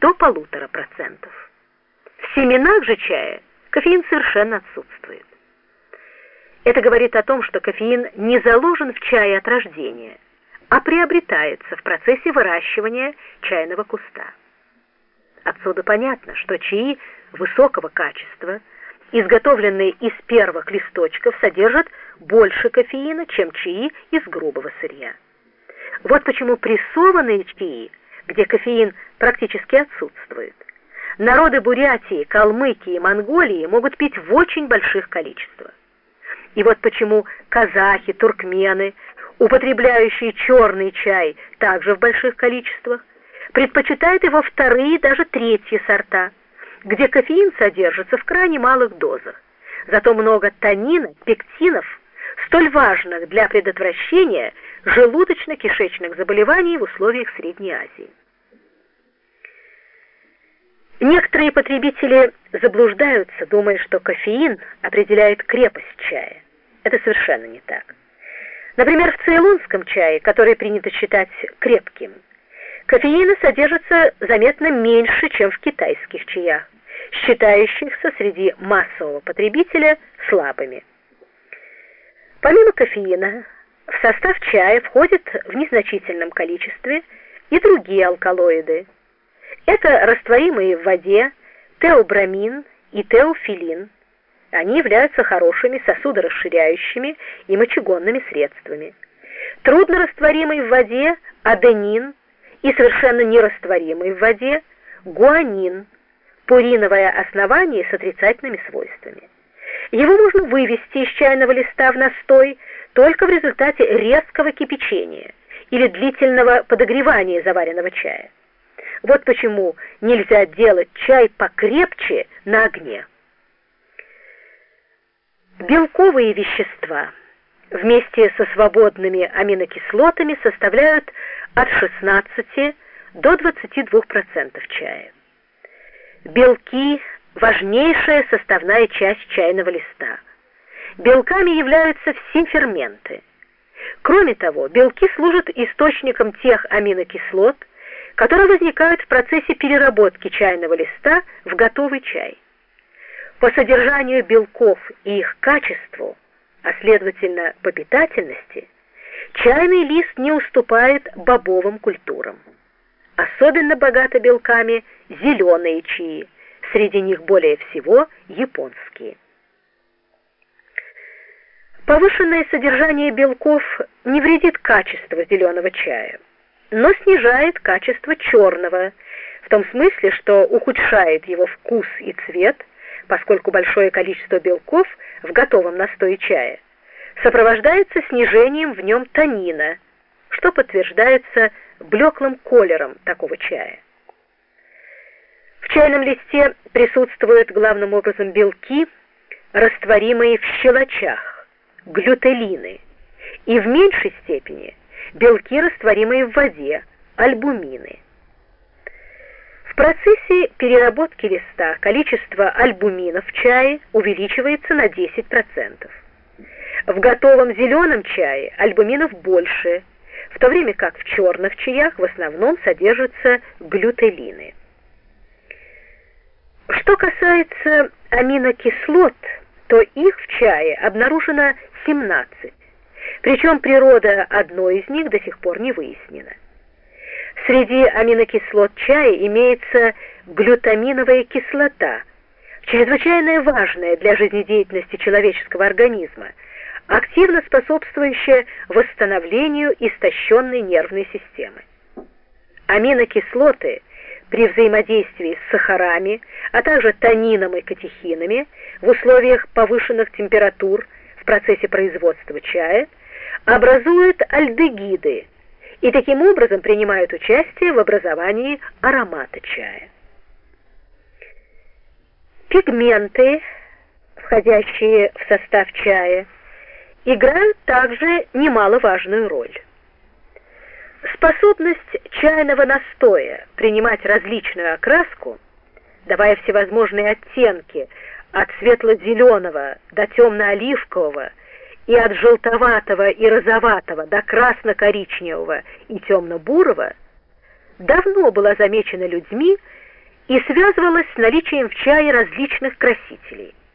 до полутора процентов. В семенах же чая кофеин совершенно отсутствует. Это говорит о том, что кофеин не заложен в чае от рождения, а приобретается в процессе выращивания чайного куста. Отсюда понятно, что чаи высокого качества, изготовленные из первых листочков, содержат больше кофеина, чем чаи из грубого сырья. Вот почему прессованные чаи, где кофеин практически отсутствует, народы Бурятии, Калмыкии и Монголии могут пить в очень больших количествах. И вот почему казахи, туркмены, употребляющие черный чай также в больших количествах, предпочитают его вторые, даже третьи сорта, где кофеин содержится в крайне малых дозах. Зато много танина, пектинов, столь важных для предотвращения желудочно-кишечных заболеваний в условиях Средней Азии. Некоторые потребители заблуждаются, думая, что кофеин определяет крепость чая. Это совершенно не так. Например, в цейлонском чае, который принято считать крепким, кофеина содержится заметно меньше, чем в китайских чаях, считающихся среди массового потребителя слабыми. Помимо кофеина, в состав чая входят в незначительном количестве и другие алкалоиды. Это растворимые в воде теобрамин и теофилин. Они являются хорошими сосудорасширяющими и мочегонными средствами. Труднорастворимый в воде аденин и совершенно нерастворимый в воде гуанин, пуриновое основание с отрицательными свойствами. Его можно вывести из чайного листа в настой только в результате резкого кипячения или длительного подогревания заваренного чая. Вот почему нельзя делать чай покрепче на огне. Белковые вещества вместе со свободными аминокислотами составляют от 16 до 22% чая. Белки – важнейшая составная часть чайного листа. Белками являются все ферменты. Кроме того, белки служат источником тех аминокислот, которые возникают в процессе переработки чайного листа в готовый чай. По содержанию белков и их качеству, а следовательно по питательности, чайный лист не уступает бобовым культурам. Особенно богато белками зеленые чаи, среди них более всего японские. Повышенное содержание белков не вредит качеству зеленого чая но снижает качество черного, в том смысле, что ухудшает его вкус и цвет, поскольку большое количество белков в готовом настое чая сопровождается снижением в нем танина, что подтверждается блеклым колером такого чая. В чайном листе присутствуют главным образом белки, растворимые в щелочах, глютелины, и в меньшей степени – белки, растворимые в воде, альбумины. В процессе переработки листа количество альбуминов в чае увеличивается на 10%. В готовом зеленом чае альбуминов больше, в то время как в черных чаях в основном содержатся глютелины. Что касается аминокислот, то их в чае обнаружено 17. Причем природа одной из них до сих пор не выяснена. Среди аминокислот чая имеется глютаминовая кислота, чрезвычайно важная для жизнедеятельности человеческого организма, активно способствующая восстановлению истощенной нервной системы. Аминокислоты при взаимодействии с сахарами, а также танином и катехинами в условиях повышенных температур в процессе производства чая – образуют альдегиды и таким образом принимают участие в образовании аромата чая. Пигменты, входящие в состав чая, играют также немаловажную роль. Способность чайного настоя принимать различную окраску, давая всевозможные оттенки от светло-зеленого до темно-оливкового, и от желтоватого и розоватого до красно-коричневого и темно-бурого давно была замечена людьми и связывалось с наличием в чае различных красителей –